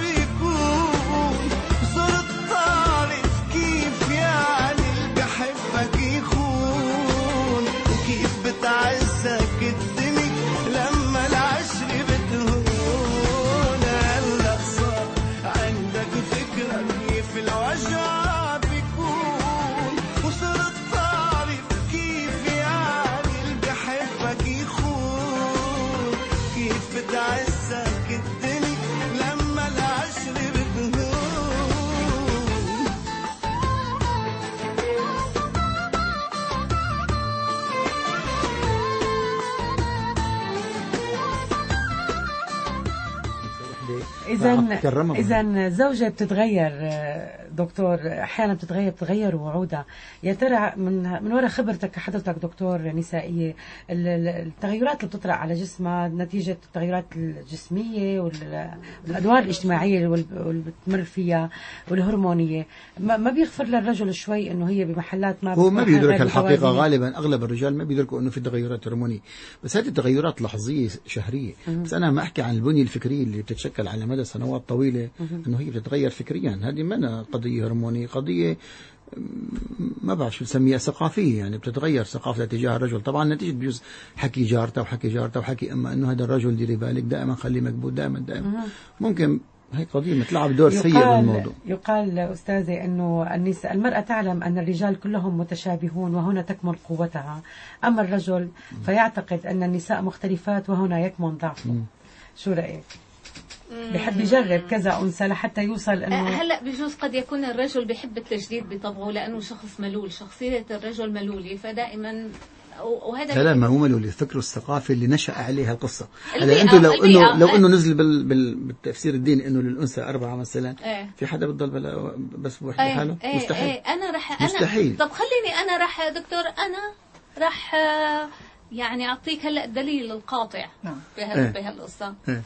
اذا زوجة بتتغير. دكتور أحيانا بتتغير بتتغير وعودها يا ترى من من وراء خبرتك كحضرتك دكتور نسائية ال- ال- التغيرات اللي بتطرأ على جسمها نتيجة التغيرات الجسمية وال- والأدوار الاجتماعية اللي بتمر فيها والهرمونية. ما بيغفر للرجل شوي إنه هي بمحلات ما هو ما بيدرك متوازنة؟ غالبا أغلب الرجال ما بيدركوا أنه في تغيرات هرمونية. بس هذه التغيرات لحظية شهرية. بس أنا ما أحكي عن البنية الفكرية اللي بتتشكل على مدى سنوات طويلة أنه هي بتتغير فكريا. هذه ما أنا قضية هرمونية قضية ما بعرف شو بسميها ثقافية يعني بتتغير ثقافتها تجاه الرجل. طبعا نتيجة بجوز حكي جارته وحكي جارته وحكي أما أنه هذا الرجل ديري بالك دائما خليه مكبوت دائما دائما. ممكن هي قضية بتلعب دور سيء بالموضوع. يقال أستاذي أنه النساء المرأة تعلم أن الرجال كلهم متشابهون وهنا تكمن قوتها. أما الرجل فيعتقد أن النساء مختلفات وهنا يكمن ضعفه. شو رأيك؟ بحب يجرب كذا أنثى لحتى يوصل أنه هلأ بجوز قد يكون الرجل بحب التجديد بطبعه لأنه شخص ملول شخصية الرجل ملوله فدائما وهذا لا لا ما هو ملول الفكر والثقافة اللي نشأ عليها القصة هلا أنتم لو. انه لو إنه نزل بال بال بالتفسير الديني إنه للأنثى أربعة مثلا إيه. في حدا بضل بلا بس بوحدة إيه حاله إيه مستحيل إيه أنا رح أنا مستحيل. طب خليني أنا رح دكتور أنا رح آه، يعني أعطيك هلأ الدليل القاطع نعم. إيه. بهالقصة إيه.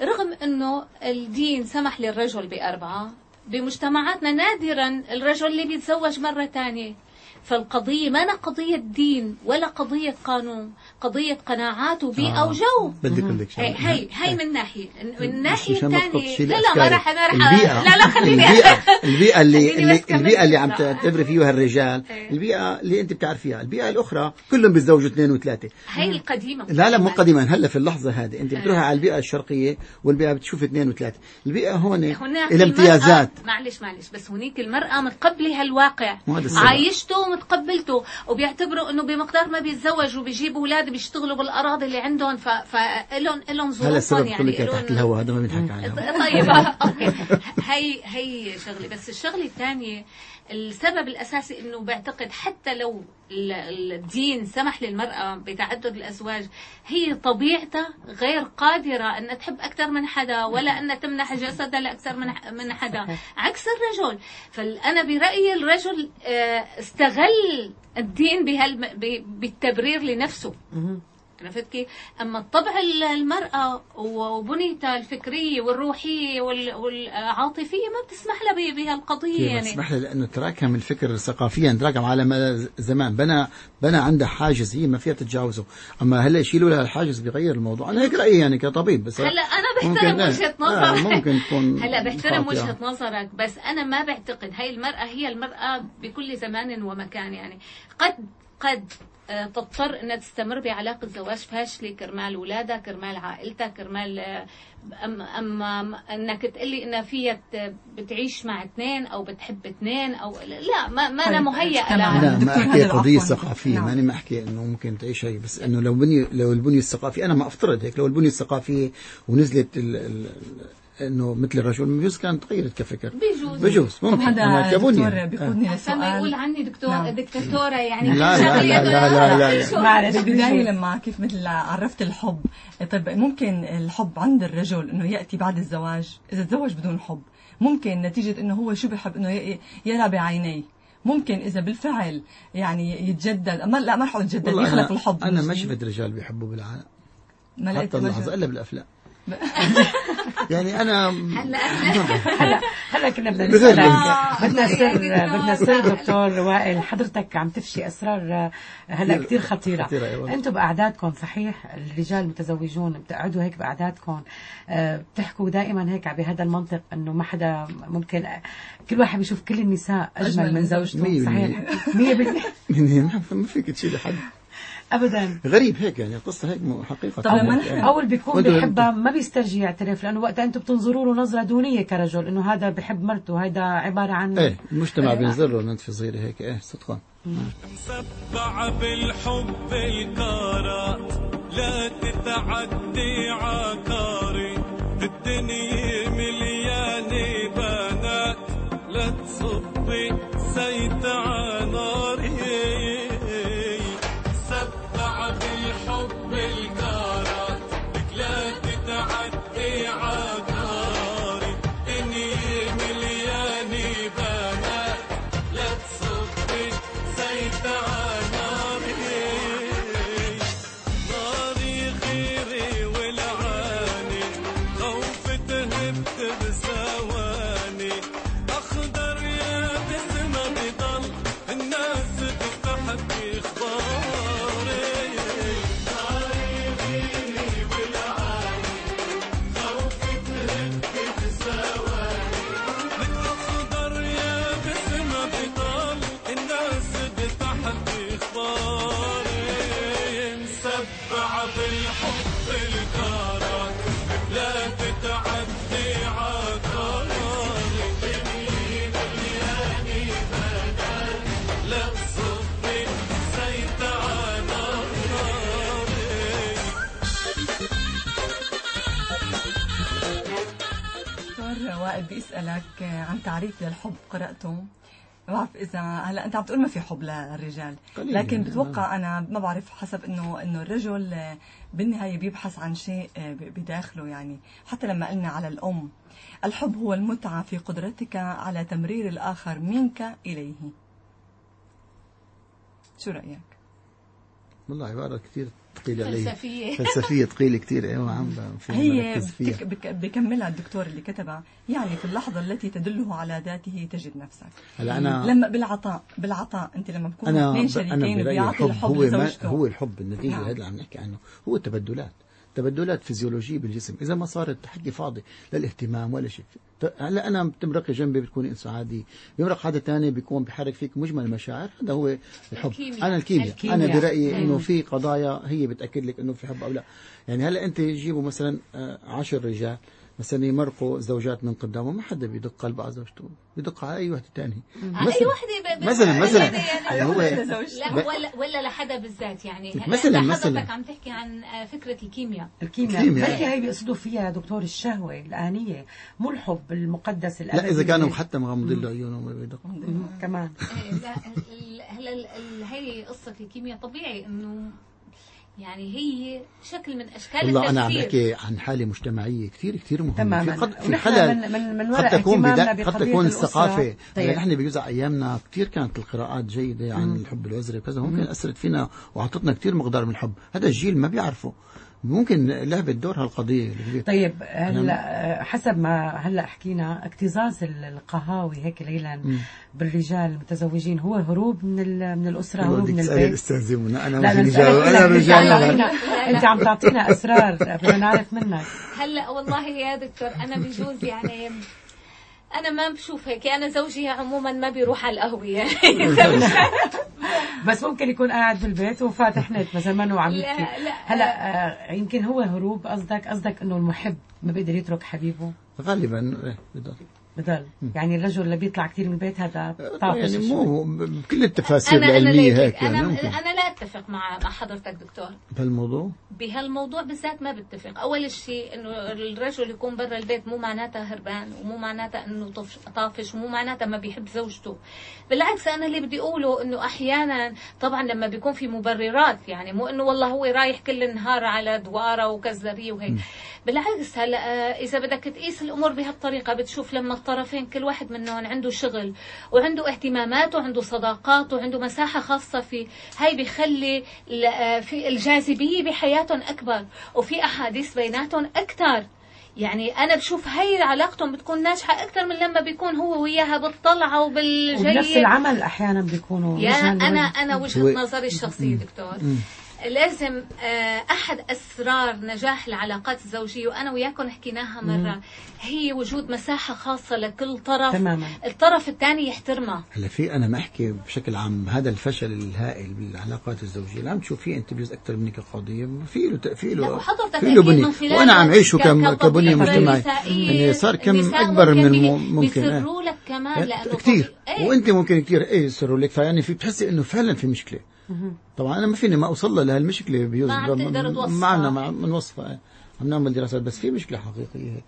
رغم إنه الدين سمح للرجل بأربعة بمجتمعاتنا نادرا الرجل اللي بيتزوج مرة ثانية فالقضية ما أنا قضية دين ولا قضية قانون قضية قناعات وبيئة آه. وجو بدي أقول لك هي شغله هي هي من ناحية من تحط الثانية لا لا ما. راح أنا راح البيئة. لا لا خليني البيئة. البيئة اللي اللي. البيئة اللي عم. تعتبري فيها الرجال إيه. البيئة اللي أنت بتعرفيها. البيئة الأخرى كلهم بيتزوجوا اثنين وثلاثة. هي القديمة. لا لا مو قديما هلا في اللحظة هذه. أنت بتروحي على البيئة الشرقية والبيئة بتشوف اثنين وثلاثة. البيئة هون هناك إلى امتيازات. المرأة- معلش معلش بس هنيك المرأة هالواقع. مو هذا السبب. عايشته ومتقبلته وبيعتبروا إنه بمقدار ما بيتزوج وبيجيبوا أولاد بيشتغلوا بالأراضي اللي عندهم. فلهم لهم ظروفهم هلا السبب يعني كله تحت الهواء هذا ما بنحكي الهواء طيب أوكي هي هي شغلة بس الشغلة الثانية السبب الأساسي إنه بعتقد حتى لو ال- الدين سمح للمرأة بتعدد الأزواج هي طبيعتها غير قادرة أن تحب أكثر من حدا ولا أن تمنح جسدها لأكثر من من حدا عكس الرجل. فانا برأيي الرجل آه، استغل الدين بالتبرير لنفسه. عرفت كيف؟ أما الطبع ال- المرأة وبنيتها الفكريه والروحيه وال- والعاطفيه ما بتسمح لها بهالقضية يعني اسمح لي لأنه تراكم الفكر ثقافيا تراكم على مدى زمان بنى بنى عندها حاجز هي ما فيها تتجاوزه أما هلا يشيلوا لها الحاجز بيغير الموضوع أنا هيك رأيي يعني كطبيب بس هلا أنا بحترم إيه. وجهة آه، نظرك ممكن تكون هلا بحترم. وجهة نظرك بس أنا ما بعتقد هاي المرأة هي المرأة بكل زمان ومكان يعني قد قد آه، تضطر إنها تستمر بعلاقة زواج فاشله كرمال اولادها كرمال عائلتها كرمال آه، أم أم إنك تقلي انها فيها بتعيش مع اثنين أو بتحب اثنين أو لا ما ما أنا طيب، مهيئة. لها لا ما أحكي قضية. ثقافية نعم. ماني ما أحكي إنه ممكن تعيش هي بس إنه لو بني لو البنيه الثقافيه أنا ما أفترض هيك لو البنيه الثقافيه ونزلت ال ال إنه مثل الرجل بجوز كانت تغيرت كفكر. بجوز. بجوز ممكن هذا دكتور. بيقودني احسن ما يقول لسؤال عني دكتور نعم. دكتاتوره يعني. لا، لا، لا، لا، لا، لا. معلش بالبداية بجوز. لما كيف مثل عرفت الحب. طيب ممكن الحب عند الرجل إنه يأتي بعد الزواج؟ إذا تزوج بدون حب ممكن نتيجة إنه هو شو بحب؟ إنه ي- يرى بعينيه. ممكن إذا بالفعل يعني يتجدد. ما لا ما رح يتجدد يخلق أنا, الحب. أنا ما. شفت رجال بيحبوا بالعالم ما لقيت حتى اللحظة إلا بالأفلام. يعني أنا هلا هلا كنا بدنا نسألك آه. بدنا نسأل دكتور. بدنا نسأل دكتور وائل حضرتك عم تفشي أسرار آه، هلا كتير كثير خطيرة. خطيرة، أيوة. أنتم بأعدادكم صحيح؟ الرجال المتزوجون بتقعدوا هيك بأعدادكم. آه، بتحكوا دائما هيك بهذا المنطق إنه ما حدا ممكن كل واحد بيشوف كل النساء أجمل من زوجته مية صحيح؟ بالمية. 100% من ما ما فيك تشيل حد. ابدا. غريب هيك يعني القصة هيك مو حقيقة. طب لما نحن- يعني. أول بيكون بيحبها ما بيسترجي يعترف لأنه وقتها أنتم بتنظروا له نظرة دونية كرجل إنه هذا بحب مرته هذا عبارة عن إيه المجتمع بينزل له نتفه صغيرة هيك إيه صدقا مسبع بالحب الكارات لا تتعدي عكاري الدنيا مليانة بنات. لا تصبي زيت عناري سبع وائل بيسألك عن تعريف للحب قرأته. ما بعرف إذا هلا أنت عم تقول ما في حب للرجال لكن بتوقع أنا ما بعرف حسب إنه إنه الرجل بالنهاية بيبحث عن شيء بداخله يعني. حتى لما قلنا على الأم الحب هو المتعة في قدرتك على تمرير الآخر منك إليه. شو رأيك؟ والله عباره كثير ثقيله علي. فلسفية. فلسفية ثقيله كثير أيوه عم في هي. بكملها الدكتور اللي كتبها. يعني في اللحظة التي تدله على ذاته تجد نفسك. هلا أنا لما بالعطاء بالعطاء أنت لما بكون اثنين أنا شريكين بيعطي الحب الحب هو هو الحب النتيجة. نعم. هذا اللي عم نحكي عنه. هو تبدلات تبدلات فيزيولوجية بالجسم. إذا ما صارت حكي فاضي للاهتمام ولا شيء. هلا أنا بتمرقي جنبي بتكون انسان عادي بيمرق حدا تاني بيكون بحرك فيك مجمل المشاعر. هذا هو الحب. الكيمياء. أنا الكيمياء. الكيمياء. أنا برأيي أيوة. إنه في قضايا هي بتأكد لك إنه في حب أو لا. يعني هلا أنت جيبوا مثلا آه، عشر رجال. مثلا يمرقوا زوجات من قدامهم ما حدا بيدق قلب على زوجته. بيدق على أي وحدة ثانية على أي وحدة مثلا مثلا يعني هو لا ب- ولا ولا لحدا بالذات. يعني مثلاً- مثلاً. حضرتك عم تحكي عن آه، فكرة الكيمياء. الكيمياء. الكيمياء. بلكي هي بيقصدوا فيها يا دكتور الشهوة الآنية مو الحب المقدس الأبدي. لا إذا كانوا حتى مغمضين له عيونهم ما كمان. إيه، هلا هي قصة الكيمياء طبيعي إنه يعني هي شكل من أشكال والله أنا عم بحكي عن حالة مجتمعية كثير كثير مهمة. تماما. في قد في خلل من من قد تكون قد تكون. الثقافة. طيب. يعني نحن بجوز أيامنا كثير كانت القراءات جيدة عن الحب الازري وكذا. ممكن اثرت فينا وأعطتنا كثير مقدار من الحب. هذا الجيل ما بيعرفه. ممكن لعبت دور هالقضية الكبيرة. طيب هلا حسب ما هلا حكينا اكتظاظ القهاوي هيك ليلا بالرجال المتزوجين هو هروب من ال- من الأسرة هروب بدك من البيت. الاستاذ منى. أنا أنت رجال أنا. تعطينا- أنت عم تعطينا أسرار بدنا نعرف منك. هلا والله يا دكتور أنا بجوز يعني أنا ما بشوف هيك أنا زوجي عموما ما بيروح على القهوة. يعني بس ممكن يكون قاعد بالبيت وفاتح نت مثلا ما إنه عم لا، يحكي. لا. هلأ آه، يمكن هو هروب قصدك قصدك إنه المحب ما بيقدر يترك حبيبه. غالبا إيه، بضل. يعني الرجل اللي بيطلع كثير من البيت هذا طافش يعني شوي. مو بكل التفاسير ليك هيك يعني أنا ممكن. أنا لا أتفق مع مع حضرتك دكتور. بهالموضوع؟ بهالموضوع بالذات ما بتفق. أول شيء إنه الرجل يكون برا البيت مو معناتها هربان ومو معناتها إنه طفش- طافش ومو معناتها ما بيحب زوجته. بالعكس أنا اللي بدي أقوله إنه أحيانا طبعا لما بيكون في مبررات يعني مو إنه والله هو رايح كل النهار على دوارة وكزريه وهيك. بالعكس هلا آه، إذا بدك تقيس الأمور بهالطريقة بتشوف لما الطرفين كل واحد منهم عنده شغل وعنده اهتمامات وعنده صداقات وعنده مساحة خاصة فيه. هاي بيخلي آه، في الجاذبية بحياتهم أكبر وفي أحاديث بيناتهم أكثر يعني أنا بشوف هاي علاقتهم بتكون ناجحة أكثر من لما بيكون هو وياها بالطلعة وبالجيد. وبنفس العمل أحيانا بيكونوا يا أنا. أنا وجهة نظري الشخصية دكتور. لازم آه، أحد أسرار نجاح العلاقات الزوجية وأنا وياكم حكيناها مرة. هي وجود مساحة خاصة لكل طرف. تماما. الطرف الثاني يحترمها هلا في أنا ما أحكي بشكل عام هذا الفشل الهائل بالعلاقات الزوجية. اللي عم تشوفيه انت بجوز أكثر منك قضيه في له في له في له خلال وأنا عم عيشه ك- كم كبنية نسائية، يعني صار كم أكبر من ممكن. بيسروا لك كمان لأنه كثير. إيه. وأنت ممكن كثير إيه يسروا لك. فيعني في بتحسي إنه فعلا في مشكلة. طبعا أنا ما فيني ما أوصل لهالمشكله بيوز ما عم تقدر توصفها. ما عم نوصفها. عم نعمل دراسات بس في مشكلة حقيقية هيك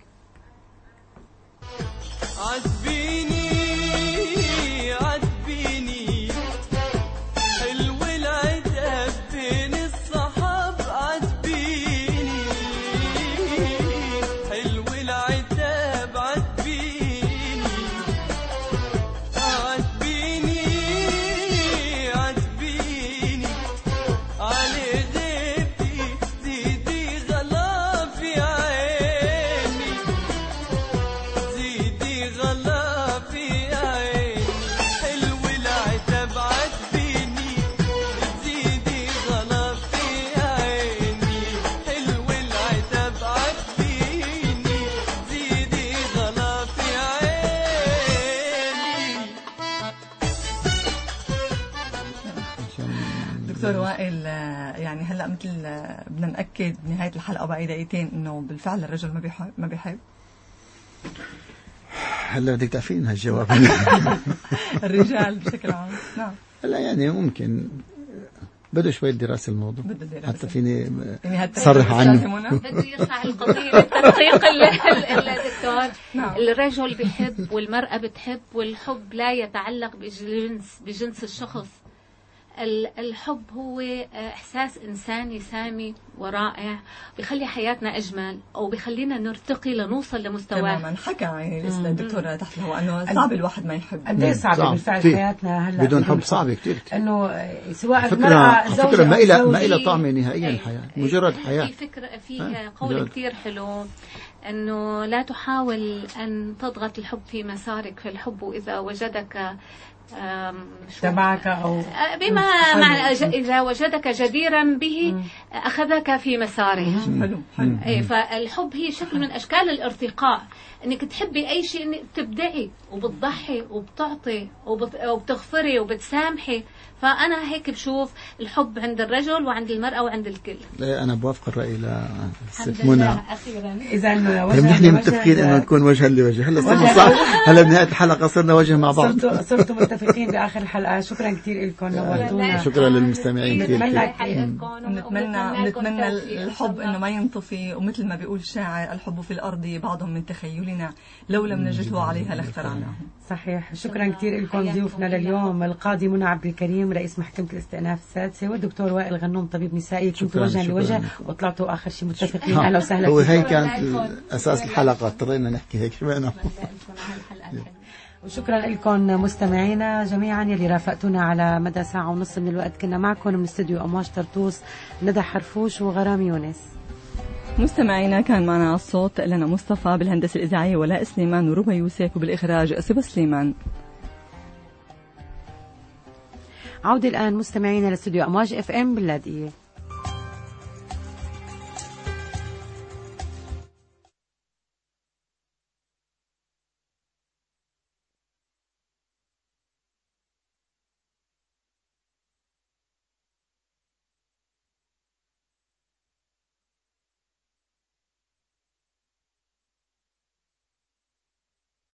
ناكد بنهايه الحلقة بعد دقيقتين إنه بالفعل الرجل ما بيحب ما بيحب؟ هلا بدك تعرفين هالجواب. الرجال بشكل عام. نعم. هلا يعني ممكن بده شوية دراسة الموضوع. بده دراسة. حتى فيني يعني صرح عنه؟ بده يرفع القضية للتدقيق ال- ال- الدكتور. نعم. الرجل بيحب والمرأة بتحب والحب لا يتعلق بجنس بجنس الشخص. ال- الحب هو إحساس إنساني سامي ورائع بيخلي حياتنا أجمل أو بيخلينا نرتقي لنوصل لمستوى تماما حكى يعني الدكتور تحت الهواء إنه صعب الواحد ما يحب قد إيه صعبة صعب. بالفعل. حياتنا هلأ بدون حب صعبة إنه آه، سواء فكرة المرأة فكرة ما زوج. ما إلها طعمة نهائيا إيه. الحياة مجرد حياة في فكرة في آه، قول. كتير حلو إنه لا تحاول أن تضغط الحب في مسارك فالحب اذا وجدك تبعك أو آه، بما مع اذا وجدك جديرا به أخذك في مساره. حلو حلو. إيه فالحب هي شكل من أشكال الارتقاء. إنك تحبي أي شيء إنك بتبدعي وبتضحي وبتعطي وبت... وبتغفري وبتسامحي. فأنا هيك بشوف الحب عند الرجل وعند المرأة وعند الكل. لا أنا بوافق الرأي ل الحمد ست منى. أخيرا اذا نحن متفقين إنه نكون وجها لوجه. هلا صرنا وجه- صار هلا بنهاية الحلقة صرنا وجه مع بعض. صرتوا صرتوا متفقين بآخر الحلقة. شكرا كثير لكم نورتونا. شكرا للمستمعين كثير نتمنى كثير نتمنى نتمنى الحب إنه ما ينطفي ومثل ما بيقول الشاعر الحب في الأرض بعض من تخيلنا. لو لم نجده عليها لاخترعناه صحيح. شكرا كثير لكم ضيوفنا لليوم. القاضي منى عبد الكريم. رئيس محكمة الاستئناف السادسة والدكتور وائل غنوم طبيب نسائي كنتوا شكراً، وجها لوجه. وطلعتوا آخر شيء متفقين. ها، أهلا وسهلا. هو فيكم. هي كانت أساس الحلقة اضطرينا نحكي هيك شبعنا وشكرا لكم مستمعينا جميعا يلي رافقتونا على مدى ساعة ونص من الوقت. كنا معكم من استديو أمواج طرطوس ندى حرفوش وغرام يونس. مستمعينا كان معنا على الصوت لنا مصطفى بالهندسة الإذاعية ولاء سليمان وربا يوسف وبالإخراج صبا سليمان. عودة الآن مستمعينا لاستديو أمواج إف إم باللاذقية